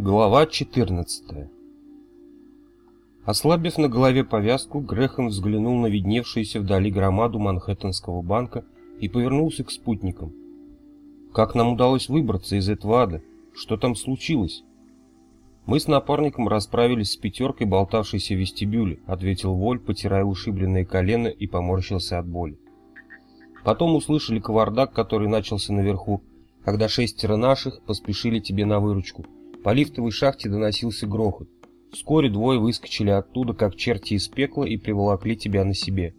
Глава 14 Ослабив на голове повязку, Грехом взглянул на видневшуюся вдали громаду Манхэттенского банка и повернулся к спутникам. «Как нам удалось выбраться из этого ада? Что там случилось?» «Мы с напарником расправились с пятеркой, болтавшейся в вестибюле», — ответил Воль, потирая ушибленное колено и поморщился от боли. Потом услышали кавардак, который начался наверху, когда шестеро наших поспешили тебе на выручку — по лифтовой шахте доносился грохот. Вскоре двое выскочили оттуда, как черти из пекла, и приволокли тебя на себе.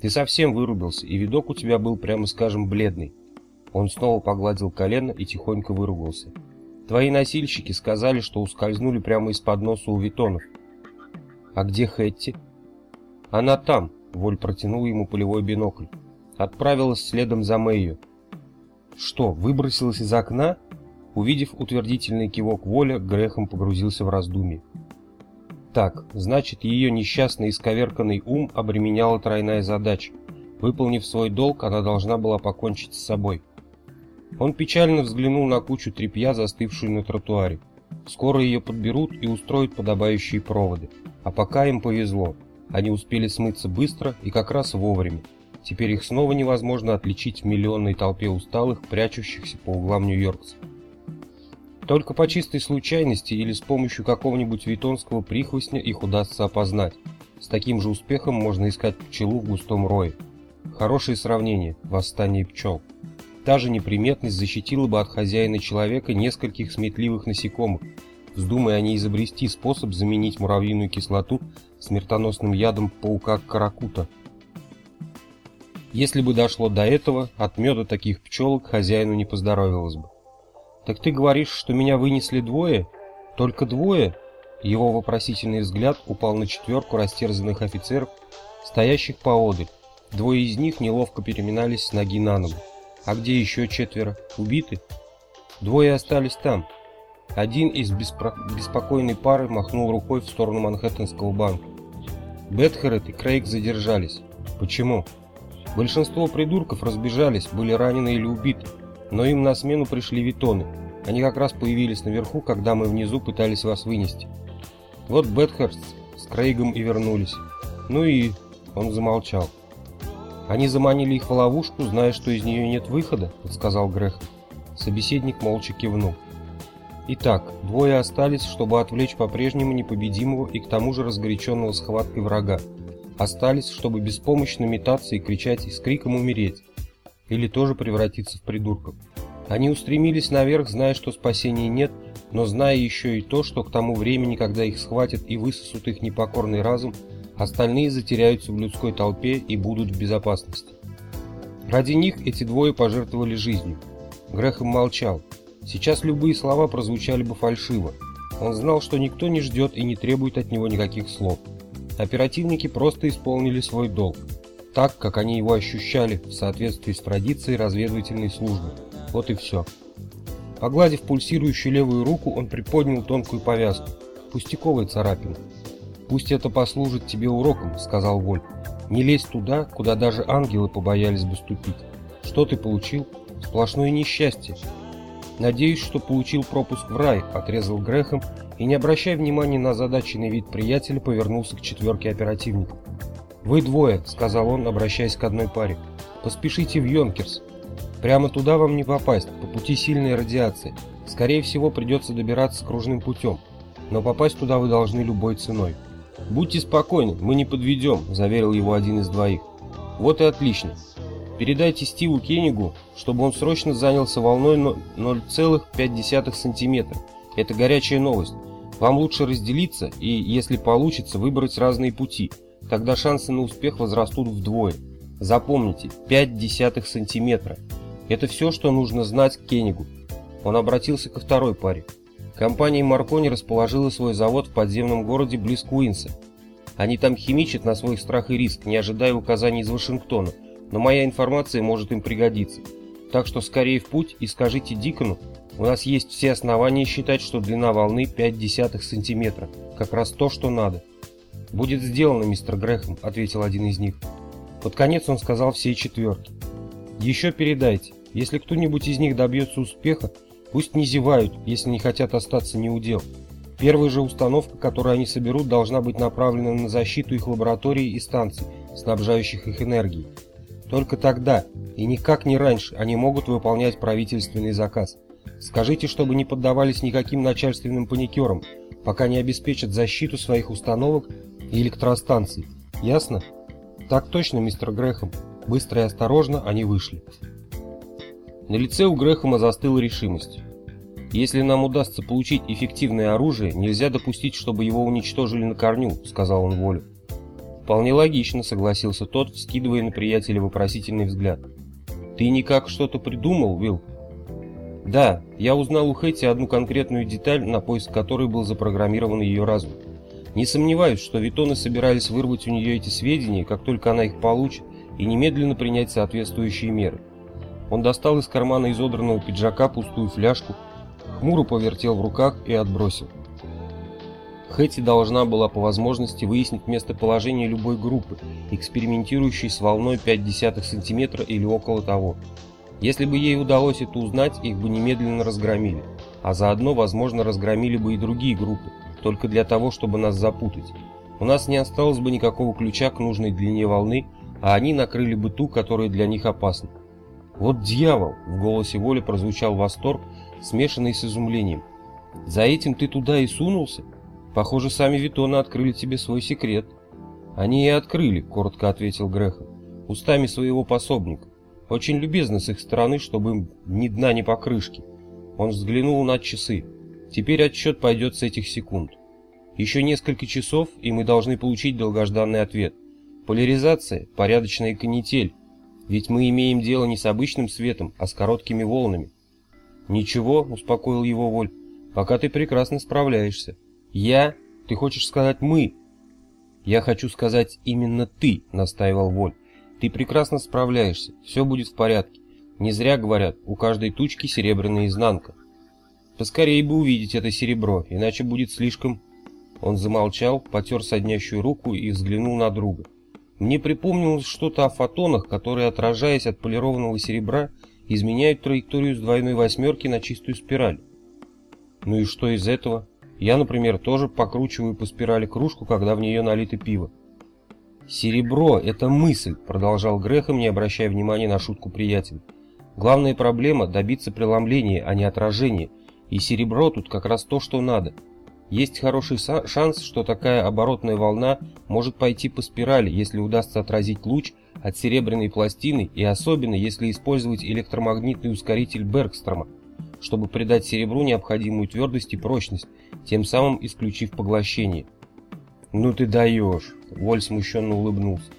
Ты совсем вырубился, и видок у тебя был, прямо скажем, бледный. Он снова погладил колено и тихонько выругался. Твои носильщики сказали, что ускользнули прямо из-под носа у Витонов. А где Хэтти? Она там, Воль протянул ему полевой бинокль. Отправилась следом за Мэйю. Что, выбросилась из окна? Увидев утвердительный кивок Воля, Грехом погрузился в раздумье. Так, значит, ее несчастный исковерканный ум обременяла тройная задача. Выполнив свой долг, она должна была покончить с собой. Он печально взглянул на кучу тряпья, застывшую на тротуаре. Скоро ее подберут и устроят подобающие проводы. А пока им повезло. Они успели смыться быстро и как раз вовремя. Теперь их снова невозможно отличить в миллионной толпе усталых, прячущихся по углам нью-йоркцев. Только по чистой случайности или с помощью какого-нибудь витонского прихвостня их удастся опознать. С таким же успехом можно искать пчелу в густом рое. Хорошее сравнение – восстание пчел. Та же неприметность защитила бы от хозяина человека нескольких сметливых насекомых, вздумая они изобрести способ заменить муравьиную кислоту смертоносным ядом паука-каракута. Если бы дошло до этого, от меда таких пчелок хозяину не поздоровилось бы. «Так ты говоришь, что меня вынесли двое? Только двое?» Его вопросительный взгляд упал на четверку растерзанных офицеров, стоящих поодаль. Двое из них неловко переминались с ноги на ногу. «А где еще четверо? Убиты?» «Двое остались там». Один из беспро... беспокойной пары махнул рукой в сторону Манхэттенского банка. Бетхерет и Крейг задержались. Почему? Большинство придурков разбежались, были ранены или убиты но им на смену пришли витоны. Они как раз появились наверху, когда мы внизу пытались вас вынести. Вот Бетхерст с Крейгом и вернулись. Ну и... Он замолчал. Они заманили их в ловушку, зная, что из нее нет выхода, сказал Грех. Собеседник молча кивнул. Итак, двое остались, чтобы отвлечь по-прежнему непобедимого и к тому же разгоряченного схваткой врага. Остались, чтобы беспомощно метаться и кричать и с криком умереть или тоже превратиться в придурков. Они устремились наверх, зная, что спасения нет, но зная еще и то, что к тому времени, когда их схватят и высосут их непокорный разум, остальные затеряются в людской толпе и будут в безопасности. Ради них эти двое пожертвовали жизнью. Грехом молчал. Сейчас любые слова прозвучали бы фальшиво. Он знал, что никто не ждет и не требует от него никаких слов. Оперативники просто исполнили свой долг так, как они его ощущали в соответствии с традицией разведывательной службы. Вот и все. Погладив пульсирующую левую руку, он приподнял тонкую повязку. Пустяковая царапина. «Пусть это послужит тебе уроком», — сказал Воль. «Не лезь туда, куда даже ангелы побоялись бы ступить. Что ты получил? Сплошное несчастье». «Надеюсь, что получил пропуск в рай», — отрезал Грехом и, не обращая внимания на задаченный вид приятеля, повернулся к четверке оперативников. «Вы двое», — сказал он, обращаясь к одной паре. «Поспешите в Йонкерс. Прямо туда вам не попасть, по пути сильной радиации. Скорее всего, придется добираться кружным путем, но попасть туда вы должны любой ценой». «Будьте спокойны, мы не подведем», — заверил его один из двоих. «Вот и отлично. Передайте Стиву Кеннигу, чтобы он срочно занялся волной 0,5 сантиметра. Это горячая новость. Вам лучше разделиться и, если получится, выбрать разные пути». Тогда шансы на успех возрастут вдвое. Запомните, 5 десятых сантиметра. Это все, что нужно знать Кеннигу. Он обратился ко второй паре. Компания Маркони расположила свой завод в подземном городе близ Куинса. Они там химичат на свой страх и риск, не ожидая указаний из Вашингтона, но моя информация может им пригодиться. Так что скорее в путь и скажите Дикону, у нас есть все основания считать, что длина волны 5 десятых сантиметра, как раз то, что надо. «Будет сделано, мистер Грэхэм», — ответил один из них. Под конец он сказал всей четверке. «Еще передайте, если кто-нибудь из них добьется успеха, пусть не зевают, если не хотят остаться неудел. Первая же установка, которую они соберут, должна быть направлена на защиту их лабораторий и станций, снабжающих их энергией. Только тогда, и никак не раньше, они могут выполнять правительственный заказ. Скажите, чтобы не поддавались никаким начальственным паникерам, пока не обеспечат защиту своих установок и электростанций. Ясно? Так точно, мистер Грэхэм. Быстро и осторожно они вышли. На лице у Грэхэма застыла решимость. «Если нам удастся получить эффективное оружие, нельзя допустить, чтобы его уничтожили на корню», — сказал он Волю. «Вполне логично», — согласился тот, вскидывая на приятеля вопросительный взгляд. «Ты никак что-то придумал, Вилл?» «Да, я узнал у Хэти одну конкретную деталь, на поиск которой был запрограммирован ее разум. Не сомневаюсь, что Витоны собирались вырвать у нее эти сведения, как только она их получит, и немедленно принять соответствующие меры. Он достал из кармана изодранного пиджака пустую фляжку, хмуро повертел в руках и отбросил. Хэти должна была по возможности выяснить местоположение любой группы, экспериментирующей с волной 0,5 см или около того. Если бы ей удалось это узнать, их бы немедленно разгромили, а заодно, возможно, разгромили бы и другие группы, только для того, чтобы нас запутать. У нас не осталось бы никакого ключа к нужной длине волны, а они накрыли бы ту, которая для них опасна. «Вот дьявол!» — в голосе Воли прозвучал восторг, смешанный с изумлением. «За этим ты туда и сунулся? Похоже, сами Витоны открыли тебе свой секрет». «Они и открыли», — коротко ответил Греха, — «устами своего пособника. Очень любезно с их стороны, чтобы им ни дна, ни покрышки». Он взглянул на часы. «Теперь отсчет пойдет с этих секунд. Еще несколько часов, и мы должны получить долгожданный ответ. Поляризация — порядочная канитель, ведь мы имеем дело не с обычным светом, а с короткими волнами. Ничего, успокоил его Воль, пока ты прекрасно справляешься. Я? Ты хочешь сказать мы? Я хочу сказать именно ты, настаивал Воль. Ты прекрасно справляешься, все будет в порядке. Не зря говорят, у каждой тучки серебряная изнанка. Поскорее бы увидеть это серебро, иначе будет слишком... Он замолчал, потер соднящую руку и взглянул на друга. Мне припомнилось что-то о фотонах, которые, отражаясь от полированного серебра, изменяют траекторию с двойной восьмерки на чистую спираль. Ну и что из этого? Я, например, тоже покручиваю по спирали кружку, когда в нее налито пиво. «Серебро — это мысль», — продолжал Грехом, не обращая внимания на шутку приятеля. «Главная проблема — добиться преломления, а не отражения, и серебро тут как раз то, что надо. Есть хороший шанс, что такая оборотная волна может пойти по спирали, если удастся отразить луч от серебряной пластины и особенно если использовать электромагнитный ускоритель Бергстрома, чтобы придать серебру необходимую твердость и прочность, тем самым исключив поглощение. «Ну ты даешь!» — Воль смущенно улыбнулся.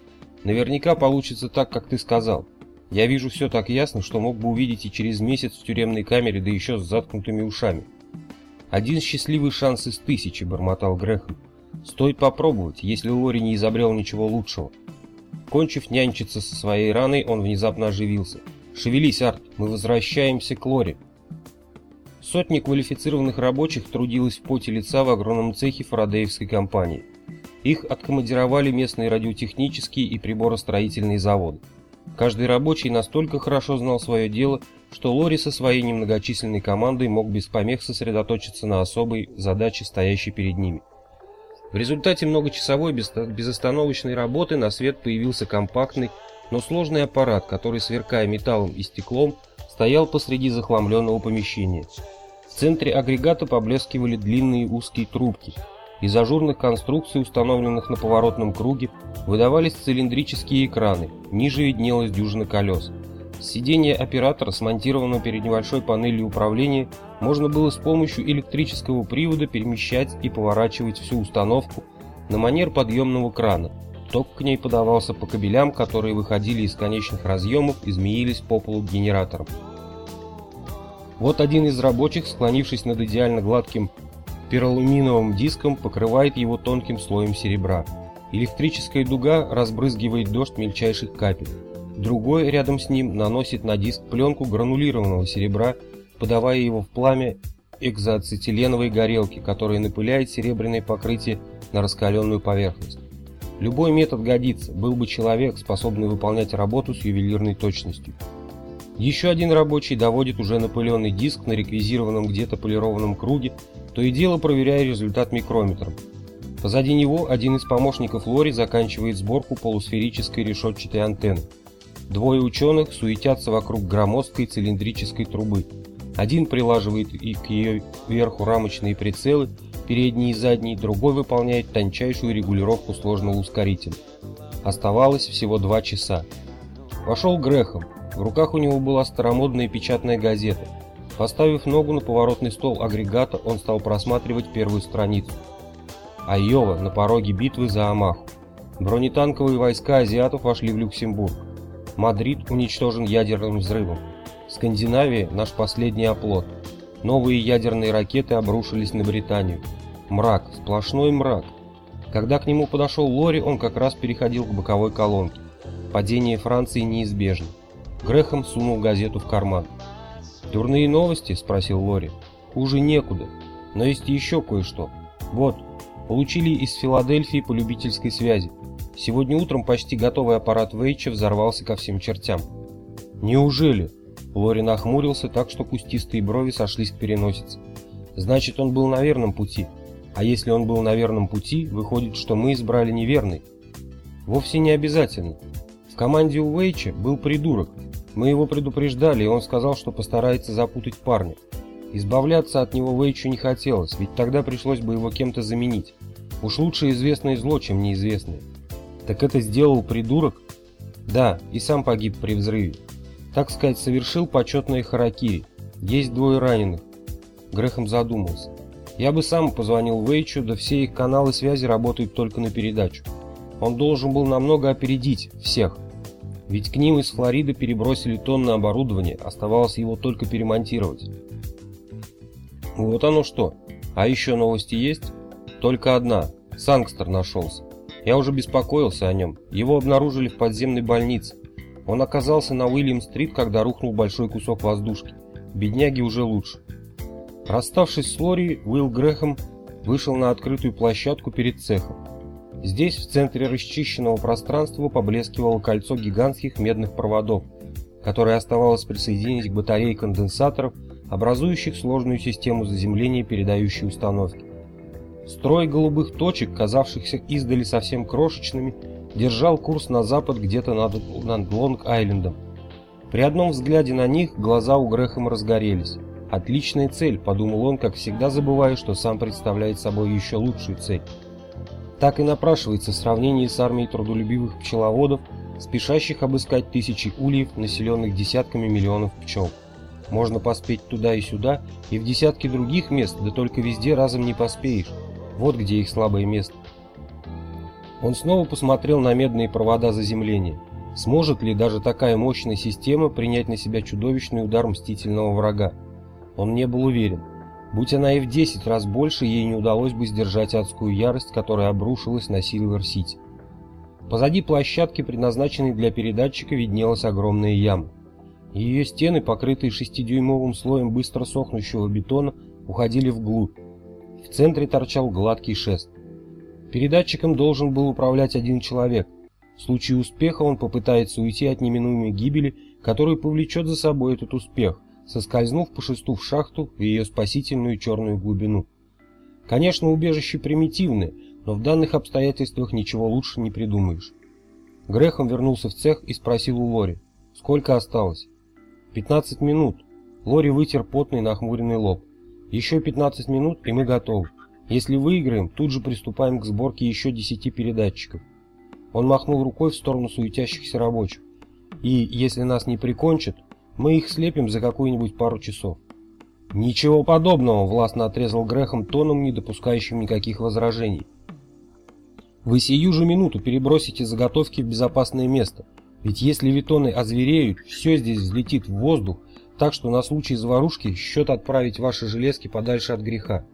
«Наверняка получится так, как ты сказал. Я вижу все так ясно, что мог бы увидеть и через месяц в тюремной камере, да еще с заткнутыми ушами». «Один счастливый шанс из тысячи», — бормотал Грехом. «Стоит попробовать, если Лори не изобрел ничего лучшего». Кончив нянчиться со своей раной, он внезапно оживился. «Шевелись, Арт, мы возвращаемся к Лори». Сотни квалифицированных рабочих трудилось в поте лица в огромном цехе фарадеевской компании. Их откомандировали местные радиотехнические и приборостроительные заводы. Каждый рабочий настолько хорошо знал свое дело, что Лори со своей немногочисленной командой мог без помех сосредоточиться на особой задаче, стоящей перед ними. В результате многочасовой безостановочной работы на свет появился компактный, но сложный аппарат, который, сверкая металлом и стеклом, стоял посреди захламленного помещения. В центре агрегата поблескивали длинные узкие трубки – из ажурных конструкций, установленных на поворотном круге, выдавались цилиндрические экраны, ниже виднелась дюжина колес. С сиденья оператора, смонтированного перед небольшой панелью управления, можно было с помощью электрического привода перемещать и поворачивать всю установку на манер подъемного крана. Ток к ней подавался по кабелям, которые выходили из конечных разъемов и змеились по полу к. Вот один из рабочих, склонившись над идеально гладким пиролуминовым диском покрывает его тонким слоем серебра. Электрическая дуга разбрызгивает дождь мельчайших капель. Другой рядом с ним наносит на диск пленку гранулированного серебра, подавая его в пламя экзоацетиленовой горелки, которая напыляет серебряное покрытие на раскаленную поверхность. Любой метод годится, был бы человек, способный выполнять работу с ювелирной точностью. Еще один рабочий доводит уже напыленный диск на реквизированном где-то полированном круге то и дело проверяя результат микрометром. Позади него один из помощников Лори заканчивает сборку полусферической решетчатой антенны. Двое ученых суетятся вокруг громоздкой цилиндрической трубы. Один прилаживает и к ее верху рамочные прицелы, передний и задний, другой выполняет тончайшую регулировку сложного ускорителя. Оставалось всего два часа. Вошел Грехом. В руках у него была старомодная печатная газета. Поставив ногу на поворотный стол агрегата, он стал просматривать первую страницу. Айова на пороге битвы за Амаху. Бронетанковые войска азиатов вошли в Люксембург. Мадрид уничтожен ядерным взрывом. Скандинавия – наш последний оплот. Новые ядерные ракеты обрушились на Британию. Мрак, сплошной мрак. Когда к нему подошел Лори, он как раз переходил к боковой колонке. Падение Франции неизбежно. Грехом сунул газету в карман. «Дурные новости?» – спросил Лори. «Хуже некуда. Но есть еще кое-что. Вот, получили из Филадельфии по любительской связи. Сегодня утром почти готовый аппарат Вейча взорвался ко всем чертям». «Неужели?» Лори нахмурился так, что кустистые брови сошлись к переносице. Значит, он был на верном пути. А если он был на верном пути, выходит, что мы избрали неверный. Вовсе не обязательно. В команде у Вейча был придурок. Мы его предупреждали, и он сказал, что постарается запутать парня. Избавляться от него Вейчу не хотелось, ведь тогда пришлось бы его кем-то заменить. Уж лучше известное зло, чем неизвестное. Так это сделал придурок? Да, и сам погиб при взрыве так сказать, совершил почетное харакири. Есть двое раненых. Грехом задумался. Я бы сам позвонил Вейчу, да все их каналы связи работают только на передачу. Он должен был намного опередить всех. Ведь к ним из Флориды перебросили тонны оборудования, оставалось его только перемонтировать. Вот оно что. А еще новости есть? Только одна. Сангстер нашелся. Я уже беспокоился о нем. Его обнаружили в подземной больнице. Он оказался на Уильям-стрит, когда рухнул большой кусок воздушки. Бедняги уже лучше. Расставшись с Лори, Уилл Грэхэм вышел на открытую площадку перед цехом. Здесь, в центре расчищенного пространства, поблескивало кольцо гигантских медных проводов, которое оставалось присоединить к батарее конденсаторов, образующих сложную систему заземления передающей установки. Строй голубых точек, казавшихся издали совсем крошечными, держал курс на запад где-то над, над Лонг-Айлендом. При одном взгляде на них глаза у Грэхэма разгорелись. «Отличная цель», — подумал он, как всегда забывая, что сам представляет собой еще лучшую цель. Так и напрашивается сравнение с армией трудолюбивых пчеловодов, спешащих обыскать тысячи ульев, населенных десятками миллионов пчел. Можно поспеть туда и сюда, и в десятки других мест, да только везде разом не поспеешь. Вот где их слабое место. Он снова посмотрел на медные провода заземления. Сможет ли даже такая мощная система принять на себя чудовищный удар мстительного врага? Он не был уверен. Будь она и в 10 раз больше, ей не удалось бы сдержать адскую ярость, которая обрушилась на Силвер-Сити. Позади площадки, предназначенной для передатчика, виднелась огромная яма. Ее стены, покрытые шестидюймовым слоем быстро сохнущего бетона, уходили вглубь. В центре торчал гладкий шест. Передатчиком должен был управлять один человек. В случае успеха он попытается уйти от неминуемой гибели, которая повлечет за собой этот успех, соскользнув по шесту в шахту в ее спасительную черную глубину. Конечно, убежище примитивное, но в данных обстоятельствах ничего лучше не придумаешь. Грехом вернулся в цех и спросил у Лори, сколько осталось? 15 минут. Лори вытер потный нахмуренный лоб. Еще 15 минут, и мы готовы. Если выиграем, тут же приступаем к сборке еще 10 передатчиков. Он махнул рукой в сторону суетящихся рабочих. И если нас не прикончат, мы их слепим за какую-нибудь пару часов. Ничего подобного, властно отрезал Грехом тоном, не допускающим никаких возражений. Вы сию же минуту перебросите заготовки в безопасное место. Ведь если витоны озвереют, все здесь взлетит в воздух, так что на случай заварушки счет отправить ваши железки подальше от греха.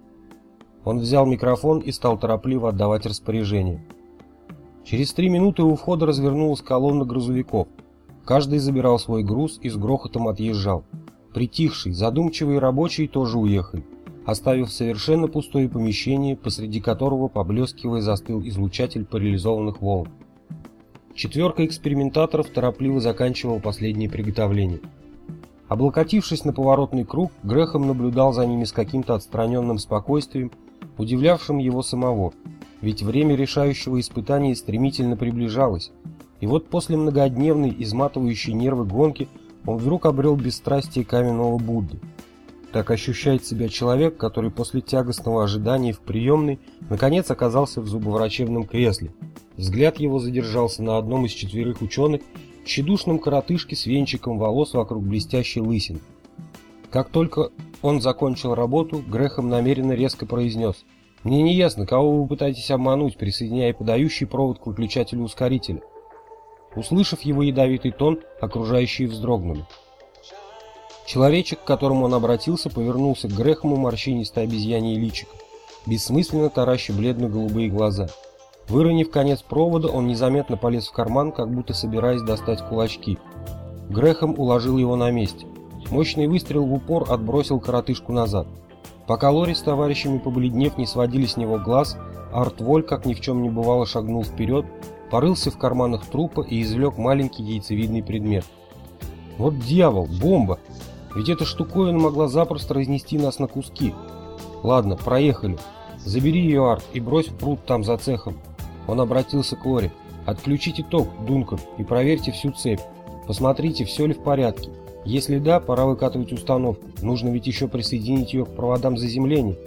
Он взял микрофон и стал торопливо отдавать распоряжение. Через три минуты у входа развернулась колонна грузовиков. Каждый забирал свой груз и с грохотом отъезжал. Притихший, задумчивый рабочий тоже уехали, оставив совершенно пустое помещение, посреди которого, поблескивая, застыл излучатель парализованных волн. Четверка экспериментаторов торопливо заканчивала последние приготовления. Облокотившись на поворотный круг, Грехом наблюдал за ними с каким-то отстраненным спокойствием, удивлявшим его самого, ведь время решающего испытания стремительно приближалось, и вот после многодневной изматывающей нервы гонки он вдруг обрел бесстрастие каменного Будды. Так ощущает себя человек, который после тягостного ожидания в приемной наконец оказался в зубоврачебном кресле. Взгляд его задержался на одном из четверых ученых, тщедушном коротышке с венчиком волос вокруг блестящей лысины. Как только он закончил работу, Грехом намеренно резко произнес «Мне не ясно, кого вы пытаетесь обмануть, присоединяя подающий провод к выключателю ускорителя». Услышав его ядовитый тон, окружающие вздрогнули. Человечек, к которому он обратился, повернулся к Грехому морщинистой обезьяньей личико, бессмысленно тараща бледно-голубые глаза. Выронив конец провода, он незаметно полез в карман, как будто собираясь достать кулачки. Грехом уложил его на месте. Мощный выстрел в упор отбросил коротышку назад. Пока Лори с товарищами побледнев не сводили с него глаз, Артволь, как ни в чем не бывало, шагнул вперед, порылся в карманах трупа и извлек маленький яйцевидный предмет. Вот дьявол, бомба! Ведь эта штуковина могла запросто разнести нас на куски. Ладно, проехали. Забери ее, Арт, и брось в пруд там за цехом. Он обратился к Лори. Отключите ток, Дункан, и проверьте всю цепь. Посмотрите, все ли в порядке. Если да, пора выкатывать установку. Нужно ведь еще присоединить ее к проводам заземления.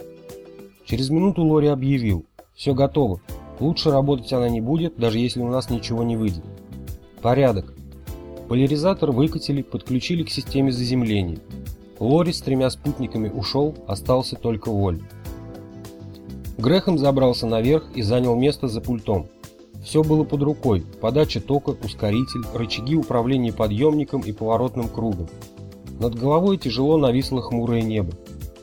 Через минуту Лори объявил. Все готово. Лучше работать она не будет, даже если у нас ничего не выйдет. Порядок. Поляризатор выкатили, подключили к системе заземления. Лори с тремя спутниками ушел, остался только Воль. Грехом забрался наверх и занял место за пультом. Все было под рукой, подача тока, ускоритель, рычаги управления подъемником и поворотным кругом. Над головой тяжело нависло хмурое небо.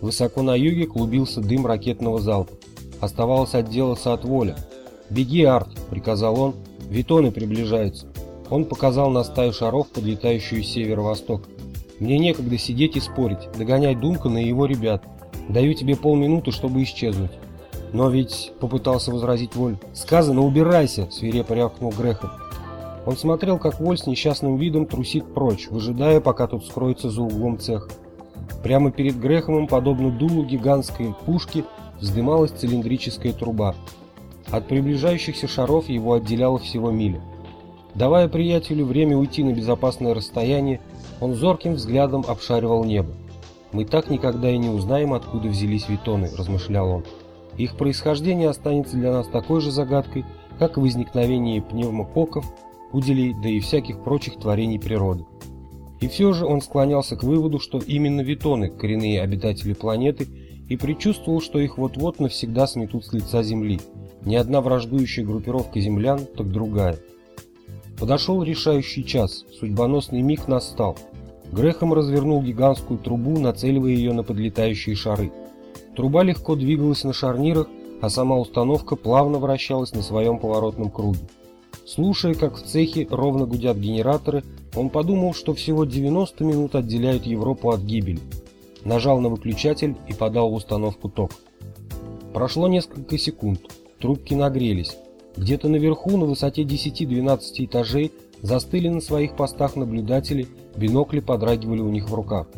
Высоко на юге клубился дым ракетного залпа. Оставалось отделаться от воля. «Беги, Арт!» — приказал он. «Витоны приближаются». Он показал на стаю шаров, подлетающую с северо-востока. «Мне некогда сидеть и спорить. Догоняй Дункана и его ребят. Даю тебе полминуты, чтобы исчезнуть». «Но ведь...» — попытался возразить Воль. «Сказано, убирайся!» — свирепо рявкнул Грехом. Он смотрел, как Воль с несчастным видом трусит прочь, выжидая, пока тот скроется за углом цеха. Прямо перед Грехомом, подобно дулу гигантской пушки, вздымалась цилиндрическая труба. От приближающихся шаров его отделяло всего миля. Давая приятелю время уйти на безопасное расстояние, он зорким взглядом обшаривал небо. «Мы так никогда и не узнаем, откуда взялись витоны», – размышлял он. Их происхождение останется для нас такой же загадкой, как возникновение пневмококков, пуделей, да и всяких прочих творений природы. И все же он склонялся к выводу, что именно витоны – коренные обитатели планеты, и предчувствовал, что их вот-вот навсегда сметут с лица Земли. Не одна враждующая группировка землян, так другая. Подошел решающий час, судьбоносный миг настал. Грехом развернул гигантскую трубу, нацеливая ее на подлетающие шары. Труба легко двигалась на шарнирах, а сама установка плавно вращалась на своем поворотном круге. Слушая, как в цехе ровно гудят генераторы, он подумал, что всего 90 минут отделяют Европу от гибели. Нажал на выключатель и подал в установку ток. Прошло несколько секунд. Трубки нагрелись. Где-то наверху, на высоте 10-12 этажей, застыли на своих постах наблюдатели, бинокли подрагивали у них в руках.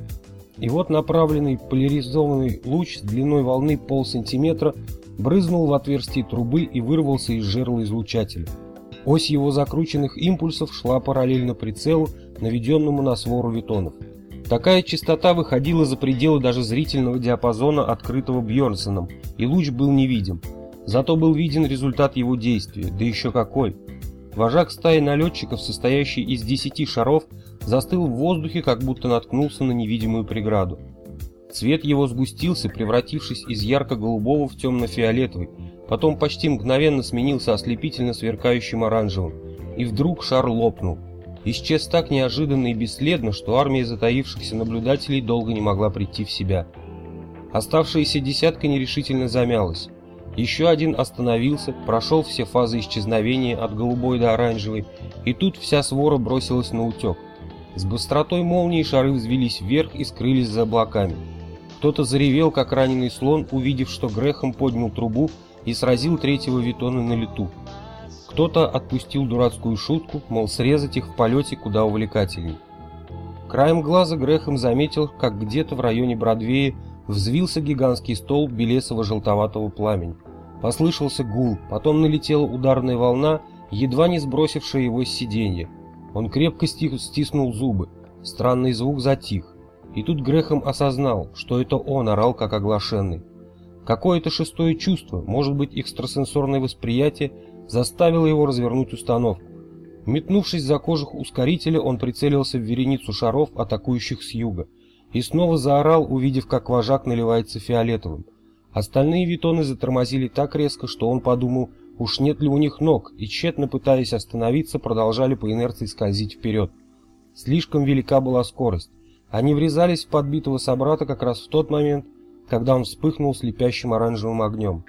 И вот направленный поляризованный луч с длиной волны полсантиметра брызнул в отверстие трубы и вырвался из жерла излучателя. Ось его закрученных импульсов шла параллельно прицелу, наведенному на свору витонов. Такая частота выходила за пределы даже зрительного диапазона, открытого Бьернсоном, и луч был невидим. Зато был виден результат его действия, да еще какой. Вожак стаи налетчиков, состоящий из десяти шаров, застыл в воздухе, как будто наткнулся на невидимую преграду. Цвет его сгустился, превратившись из ярко-голубого в темно-фиолетовый, потом почти мгновенно сменился ослепительно сверкающим оранжевым, и вдруг шар лопнул. Исчез так неожиданно и бесследно, что армия затаившихся наблюдателей долго не могла прийти в себя. Оставшаяся десятка нерешительно замялась. Еще один остановился, прошел все фазы исчезновения от голубой до оранжевой, и тут вся свора бросилась на утек. С быстротой молнии шары взвелись вверх и скрылись за облаками. Кто-то заревел, как раненый слон, увидев, что Грехом поднял трубу и сразил третьего витона на лету. Кто-то отпустил дурацкую шутку, мол, срезать их в полете куда увлекательней. Краем глаза Грехом заметил, как где-то в районе Бродвея взвился гигантский столб белесого желтоватого пламени. Послышался гул, потом налетела ударная волна, едва не сбросившая его с сиденья. Он крепко стиснул зубы. Странный звук затих. И тут Грехом осознал, что это он орал как оглашенный. Какое-то шестое чувство, может быть экстрасенсорное восприятие, заставило его развернуть установку. Метнувшись за кожух ускорителя, он прицелился в вереницу шаров, атакующих с юга, и снова заорал, увидев, как вожак наливается фиолетовым. Остальные витоны затормозили так резко, что он подумал, уж нет ли у них ног, и тщетно пытаясь остановиться, продолжали по инерции скользить вперед. Слишком велика была скорость. Они врезались в подбитого собрата как раз в тот момент, когда он вспыхнул слепящим оранжевым огнем.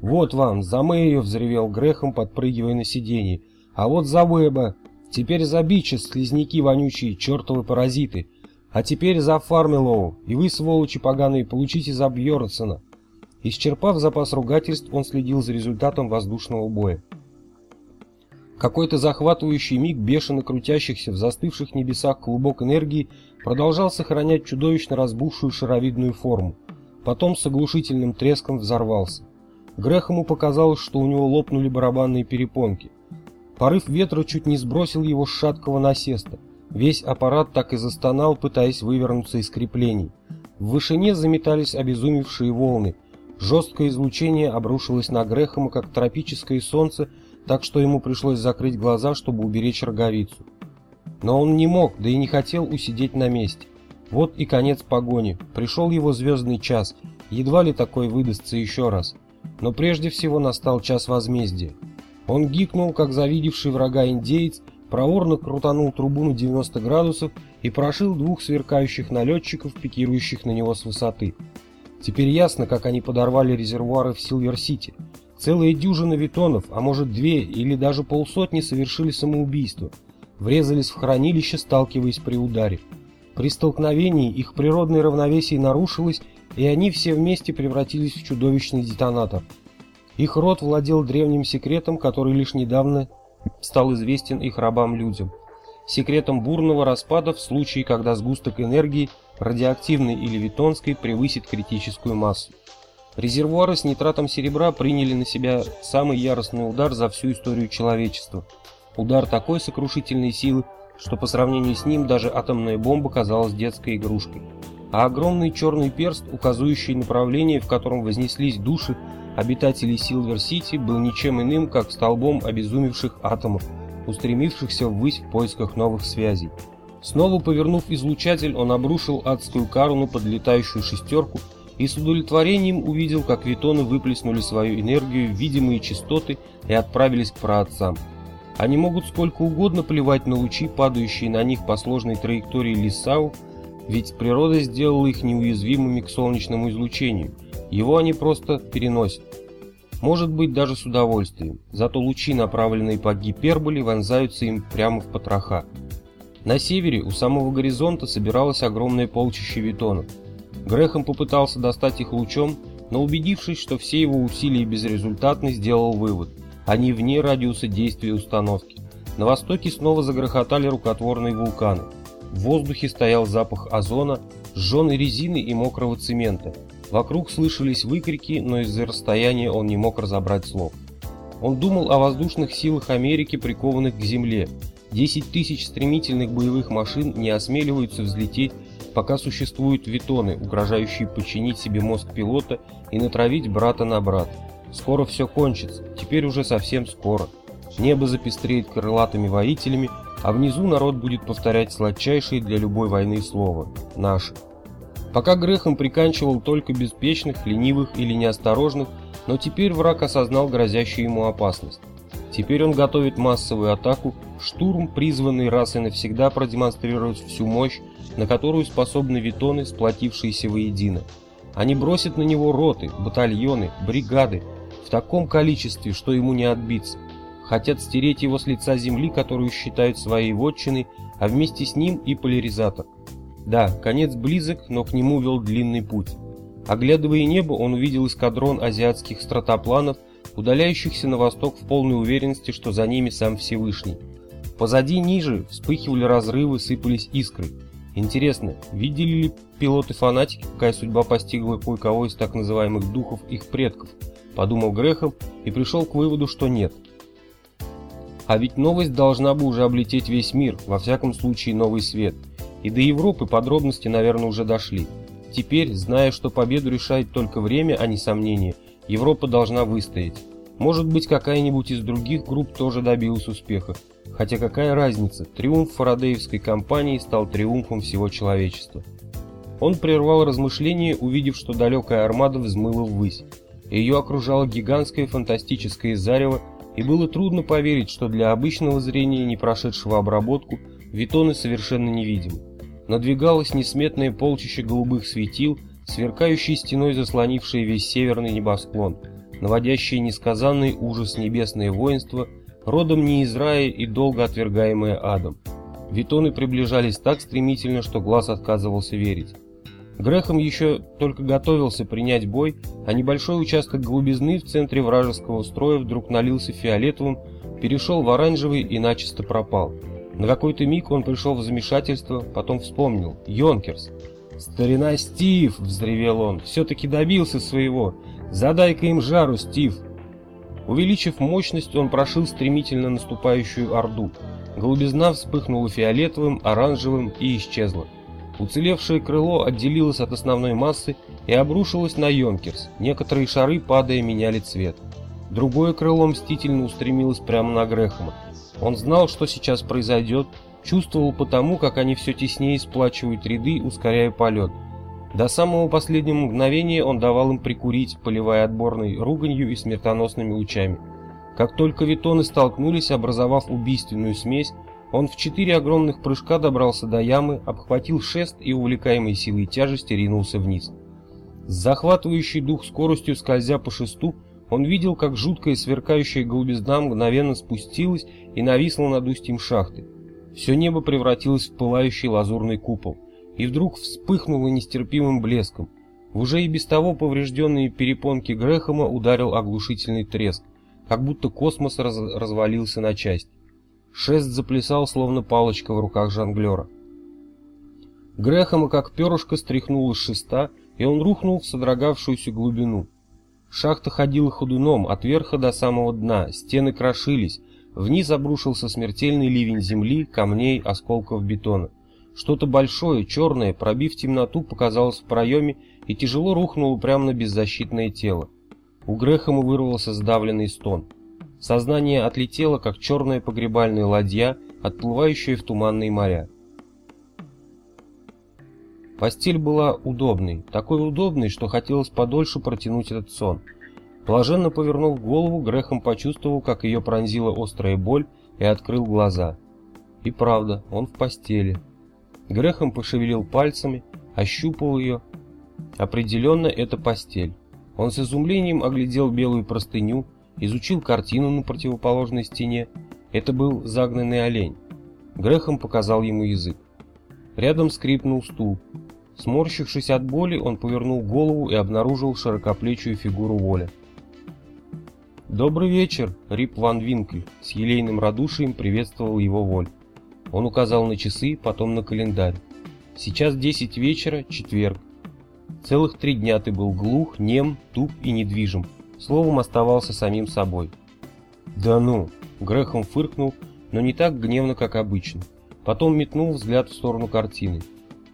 «Вот вам, за Мэйю!» — взревел Грехом, подпрыгивая на сиденье. «А вот за Веба! Теперь за Бичес, слизняки вонючие, чертовы паразиты! А теперь за Фармелоу, и вы, сволочи поганые, получите за Бьорнсона!» Исчерпав запас ругательств, он следил за результатом воздушного боя. Какой-то захватывающий миг бешено крутящихся в застывших небесах клубок энергии продолжал сохранять чудовищно разбухшую шаровидную форму. Потом с оглушительным треском взорвался. Грехому показалось, что у него лопнули барабанные перепонки. Порыв ветра чуть не сбросил его с шаткого насеста. Весь аппарат так и застонал, пытаясь вывернуться из креплений. В вышине заметались обезумевшие волны, Жесткое излучение обрушилось на Грехома, как тропическое солнце, так что ему пришлось закрыть глаза, чтобы уберечь роговицу. Но он не мог, да и не хотел усидеть на месте. Вот и конец погони. Пришел его звездный час. Едва ли такой выдастся еще раз. Но прежде всего настал час возмездия. Он гикнул, как завидевший врага индеец, проворно крутанул трубу на 90 градусов и прошил двух сверкающих налетчиков, пикирующих на него с высоты. Теперь ясно, как они подорвали резервуары в Силвер-Сити. Целые дюжины витонов, а может две или даже полсотни совершили самоубийство. Врезались в хранилище, сталкиваясь при ударе. При столкновении их природное равновесие нарушилось, и они все вместе превратились в чудовищный детонатор. Их род владел древним секретом, который лишь недавно стал известен их рабам-людям. Секретом бурного распада в случае, когда сгусток энергии – радиоактивной или витонской, превысит критическую массу. Резервуары с нитратом серебра приняли на себя самый яростный удар за всю историю человечества. Удар такой сокрушительной силы, что по сравнению с ним даже атомная бомба казалась детской игрушкой. А огромный черный перст, указывающий направление, в котором вознеслись души обитателей Силвер-Сити, был ничем иным, как столбом обезумевших атомов, устремившихся ввысь в поисках новых связей. Снова повернув излучатель, он обрушил адскую кару на подлетающую шестерку и с удовлетворением увидел, как витоны выплеснули свою энергию в видимые частоты и отправились к праотцам. Они могут сколько угодно плевать на лучи, падающие на них по сложной траектории Лисау, ведь природа сделала их неуязвимыми к солнечному излучению. Его они просто переносят. Может быть даже с удовольствием, зато лучи, направленные по гиперболе, вонзаются им прямо в потроха. На севере у самого горизонта собиралось огромное полчище витонов. Грехом попытался достать их лучом, но убедившись, что все его усилия безрезультатны, сделал вывод. Они вне радиуса действия установки. На востоке снова загрохотали рукотворные вулканы. В воздухе стоял запах озона, сжженной резины и мокрого цемента. Вокруг слышались выкрики, но из-за расстояния он не мог разобрать слов. Он думал о воздушных силах Америки, прикованных к земле, 10 тысяч стремительных боевых машин не осмеливаются взлететь, пока существуют витоны, угрожающие подчинить себе мозг пилота и натравить брата на брата. Скоро все кончится, теперь уже совсем скоро. Небо запестреет крылатыми воителями, а внизу народ будет повторять сладчайшие для любой войны слова «наши». Пока Грехом приканчивал только беспечных, ленивых или неосторожных, но теперь враг осознал грозящую ему опасность. Теперь он готовит массовую атаку, штурм, призванный раз и навсегда продемонстрировать всю мощь, на которую способны витоны, сплотившиеся воедино. Они бросят на него роты, батальоны, бригады, в таком количестве, что ему не отбиться. Хотят стереть его с лица земли, которую считают своей вотчиной, а вместе с ним и поляризатор. Да, конец близок, но к нему вел длинный путь. Оглядывая небо, он увидел эскадрон азиатских стратопланов, удаляющихся на восток в полной уверенности, что за ними сам Всевышний. Позади ниже вспыхивали разрывы, сыпались искры. Интересно, видели ли пилоты-фанатики, какая судьба постигла кое-кого из так называемых духов их предков? Подумал Грехом и пришел к выводу, что нет. А ведь новость должна бы уже облететь весь мир, во всяком случае новый свет. И до Европы подробности, наверное, уже дошли. Теперь, зная, что победу решает только время, а не сомнение, Европа должна выстоять. Может быть, какая-нибудь из других групп тоже добилась успеха. Хотя какая разница, триумф фарадеевской компании стал триумфом всего человечества. Он прервал размышления, увидев, что далекая армада взмыла ввысь. Ее окружало гигантское фантастическое зарево, и было трудно поверить, что для обычного зрения, не прошедшего обработку, витоны совершенно невидимы. Надвигалось несметное полчище голубых светил, сверкающей стеной заслонившее весь северный небосклон, наводящее несказанный ужас небесное воинство – родом не из рая и долго отвергаемые адом. Витоны приближались так стремительно, что глаз отказывался верить. Грехом еще только готовился принять бой, а небольшой участок глубизны в центре вражеского строя вдруг налился фиолетовым, перешел в оранжевый и начисто пропал. На какой-то миг он пришел в замешательство, потом вспомнил. Йонкерс. «Старина Стив!» — взревел он. «Все-таки добился своего! Задай-ка им жару, Стив!» Увеличив мощность, он прошил стремительно наступающую орду. Голубизна вспыхнула фиолетовым, оранжевым и исчезла. Уцелевшее крыло отделилось от основной массы и обрушилось на Йонкерс. Некоторые шары, падая, меняли цвет. Другое крыло мстительно устремилось прямо на Грехома. Он знал, что сейчас произойдет, чувствовал потому, как они все теснее сплачивают ряды, ускоряя полет. До самого последнего мгновения он давал им прикурить, поливая отборной руганью и смертоносными лучами. Как только витоны столкнулись, образовав убийственную смесь, он в четыре огромных прыжка добрался до ямы, обхватил шест и, увлекаемой силой тяжести, ринулся вниз. С захватывающей дух скоростью скользя по шесту, он видел, как жуткая сверкающая голубизна мгновенно спустилась и нависла над устьем шахты. Все небо превратилось в пылающий лазурный купол и вдруг вспыхнуло нестерпимым блеском. В уже и без того поврежденные перепонки Грэхэма ударил оглушительный треск, как будто космос раз развалился на части. Шест заплясал, словно палочка в руках жонглера. Грэхэма как перышко стряхнуло с шеста, и он рухнул в содрогавшуюся глубину. Шахта ходила ходуном от верха до самого дна, стены крошились, вниз обрушился смертельный ливень земли, камней, осколков бетона. Что-то большое, черное, пробив темноту, показалось в проеме и тяжело рухнуло прямо на беззащитное тело. У Грэхэма вырвался сдавленный стон. Сознание отлетело, как черная погребальная ладья, отплывающая в туманные моря. Постель была удобной, такой удобной, что хотелось подольше протянуть этот сон. Блаженно повернув голову, Грэхэм почувствовал, как ее пронзила острая боль, и открыл глаза. И правда, он в постели. Грехом пошевелил пальцами, ощупал ее. Определенно это постель. Он с изумлением оглядел белую простыню, изучил картину на противоположной стене. Это был загнанный олень. Грехом показал ему язык. Рядом скрипнул стул. Сморщившись от боли, он повернул голову и обнаружил широкоплечую фигуру Воля. «Добрый вечер, Рип Ван Винкль!» С елейным радушием приветствовал его Воль. Он указал на часы, потом на календарь. Сейчас 10 вечера, четверг. Целых три дня ты был глух, нем, туп и недвижим. Словом, оставался самим собой. Да ну, Грехом фыркнул, но не так гневно, как обычно. Потом метнул взгляд в сторону картины.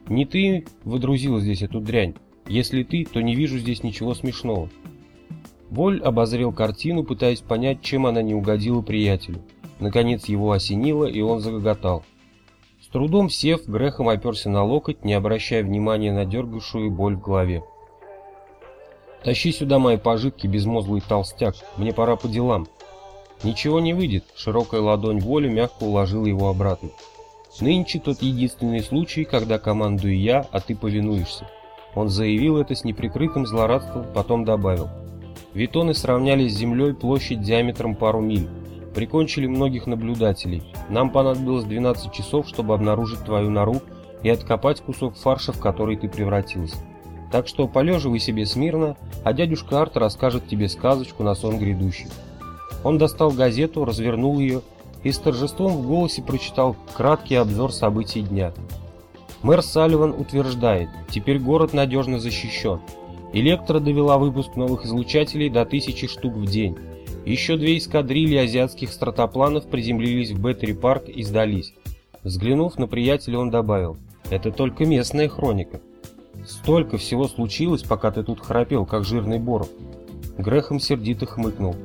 Не ты выдрузил здесь эту дрянь. Если ты, то не вижу здесь ничего смешного. Воль обозрел картину, пытаясь понять, чем она не угодила приятелю. Наконец его осенило, и он загоготал. С трудом сев, Грехом оперся на локоть, не обращая внимания на дергавшую боль в голове. «Тащи сюда мои пожитки, безмозглый толстяк, мне пора по делам». «Ничего не выйдет», — широкая ладонь воли мягко уложила его обратно. «Нынче тот единственный случай, когда командую я, а ты повинуешься». Он заявил это с неприкрытым злорадством, потом добавил. «Витоны сравняли с землей площадь диаметром пару миль прикончили многих наблюдателей. Нам понадобилось 12 часов, чтобы обнаружить твою нору и откопать кусок фарша, в который ты превратился. Так что полеживай себе смирно, а дядюшка Арт расскажет тебе сказочку на сон грядущий. Он достал газету, развернул ее и с торжеством в голосе прочитал краткий обзор событий дня. Мэр Салливан утверждает, теперь город надежно защищен. Электро довела выпуск новых излучателей до тысячи штук в день. Еще две эскадрильи азиатских стратопланов приземлились в Беттери-парк и сдались. Взглянув на приятеля, он добавил, это только местная хроника. Столько всего случилось, пока ты тут храпел, как жирный боров. Грехом сердито хмыкнул.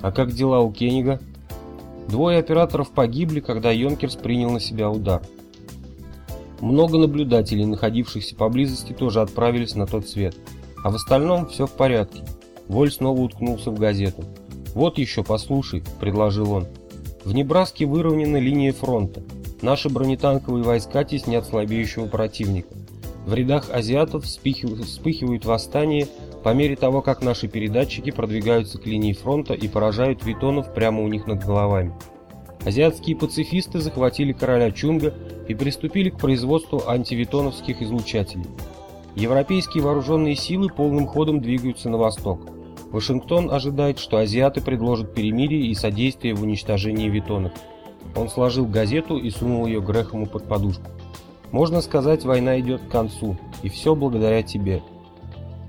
А как дела у Кеннига? Двое операторов погибли, когда Йонкерс принял на себя удар. Много наблюдателей, находившихся поблизости, тоже отправились на тот свет. А в остальном все в порядке. Воль снова уткнулся в газету. «Вот еще, послушай», — предложил он. «В Небраске выровнена линия фронта. Наши бронетанковые войска теснят слабеющего противника. В рядах азиатов вспыхивают восстания по мере того, как наши передатчики продвигаются к линии фронта и поражают витонов прямо у них над головами. Азиатские пацифисты захватили короля Чунга и приступили к производству антивитоновских излучателей. Европейские вооруженные силы полным ходом двигаются на восток. Вашингтон ожидает, что азиаты предложат перемирие и содействие в уничтожении витонов. Он сложил газету и сунул ее Грэхому под подушку. «Можно сказать, война идет к концу, и все благодаря тебе».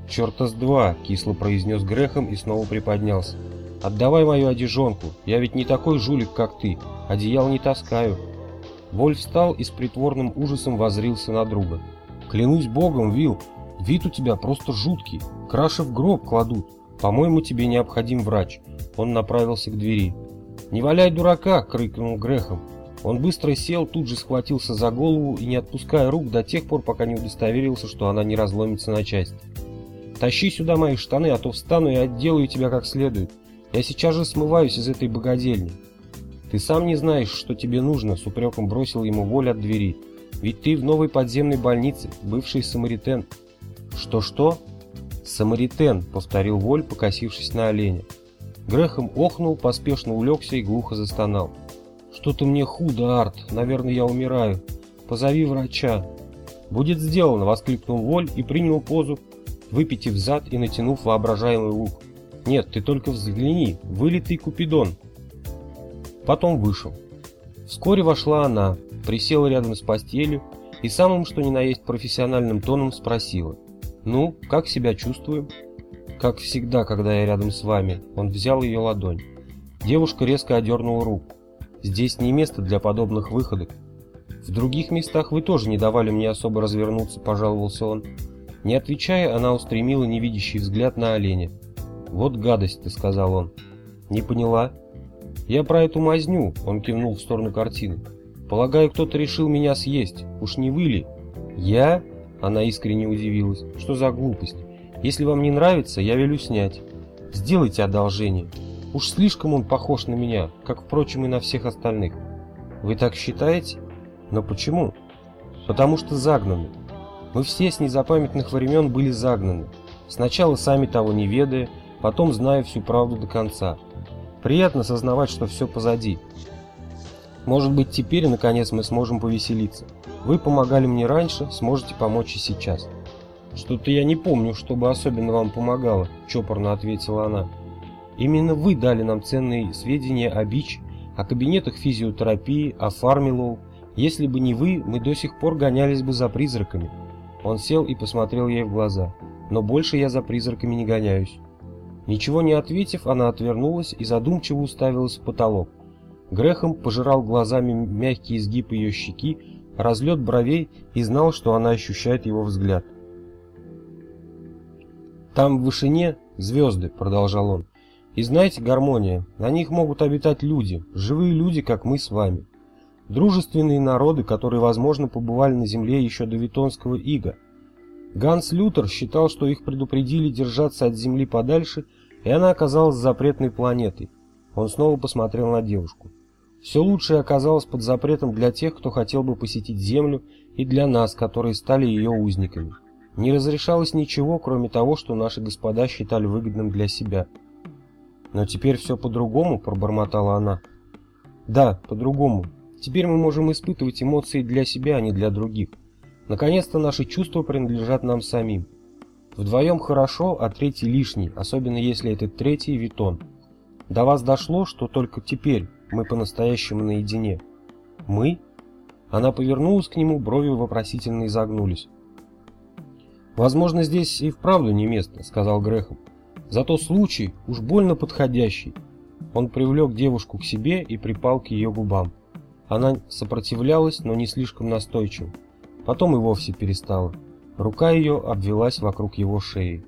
«Черта с два!» — кисло произнес Грехом и снова приподнялся. «Отдавай мою одежонку, я ведь не такой жулик, как ты, одеял не таскаю». Воль встал и с притворным ужасом возрился на друга. «Клянусь богом, Вил, вид у тебя просто жуткий, краши в гроб кладут. По-моему, тебе необходим врач». Он направился к двери. «Не валяй дурака!» — крикнул Грехом. Он быстро сел, тут же схватился за голову и не отпуская рук до тех пор, пока не удостоверился, что она не разломится на части. «Тащи сюда мои штаны, а то встану и отделаю тебя как следует. Я сейчас же смываюсь из этой богадельни». «Ты сам не знаешь, что тебе нужно», — с упреком бросил ему Воль от двери. «Ведь ты в новой подземной больнице, бывший самаритен». «Что-что?» «Самаритен», — повторил Воль, покосившись на оленя. Грехом охнул, поспешно улегся и глухо застонал. «Что-то мне худо, Арт. Наверное, я умираю. Позови врача». «Будет сделано!» — воскликнул Воль и принял позу, выпитив зад и натянув воображаемый лук. «Нет, ты только взгляни, вылитый Купидон!» Потом вышел. Вскоре вошла она, присела рядом с постелью и самым что ни на есть профессиональным тоном спросила. «Ну, как себя чувствуем?» Как всегда, когда я рядом с вами, он взял ее ладонь. Девушка резко одернула руку. Здесь не место для подобных выходок. В других местах вы тоже не давали мне особо развернуться, пожаловался он. Не отвечая, она устремила невидящий взгляд на оленя. «Вот гадость ты», — сказал он. «Не поняла?» «Я про эту мазню», — он кивнул в сторону картины. «Полагаю, кто-то решил меня съесть. Уж не вы ли?» «Я?» — она искренне удивилась. «Что за глупость? Если вам не нравится, я велю снять. Сделайте одолжение. Уж слишком он похож на меня, как, впрочем, и на всех остальных. Вы так считаете? Но почему? Потому что загнаны. Мы все с незапамятных времен были загнаны. Сначала сами того не ведая, потом зная всю правду до конца. Приятно сознавать, что все позади. Может быть, теперь, наконец, мы сможем повеселиться. Вы помогали мне раньше, сможете помочь и сейчас. «Что-то я не помню, чтобы особенно вам помогало», — чопорно ответила она. «Именно вы дали нам ценные сведения о БИЧ, о кабинетах физиотерапии, о Фармилоу. Если бы не вы, мы до сих пор гонялись бы за призраками». Он сел и посмотрел ей в глаза. «Но больше я за призраками не гоняюсь». Ничего не ответив, она отвернулась и задумчиво уставилась в потолок. Грехом пожирал глазами мягкий изгиб ее щеки, разлет бровей и знал, что она ощущает его взгляд. Там в вышине звезды, продолжал он. И знаете, гармония, на них могут обитать люди, живые люди, как мы с вами. Дружественные народы, которые, возможно, побывали на земле еще до Витонского ига. Ганс Лютер считал, что их предупредили держаться от земли подальше, и она оказалась запретной планетой. Он снова посмотрел на девушку. Все лучшее оказалось под запретом для тех, кто хотел бы посетить Землю, и для нас, которые стали ее узниками. Не разрешалось ничего, кроме того, что наши господа считали выгодным для себя. Но теперь все по-другому, пробормотала она. Да, по-другому. Теперь мы можем испытывать эмоции для себя, а не для других. Наконец-то наши чувства принадлежат нам самим. Вдвоем хорошо, а третий лишний, особенно если этот третий Витон. До вас дошло, что только теперь мы по-настоящему наедине. Мы? Она повернулась к нему, брови вопросительно изогнулись. «Возможно, здесь и вправду не место», — сказал Грехом. «Зато случай уж больно подходящий». Он привлек девушку к себе и припал к ее губам. Она сопротивлялась, но не слишком настойчиво. Потом и вовсе перестала. Рука ее обвелась вокруг его шеи.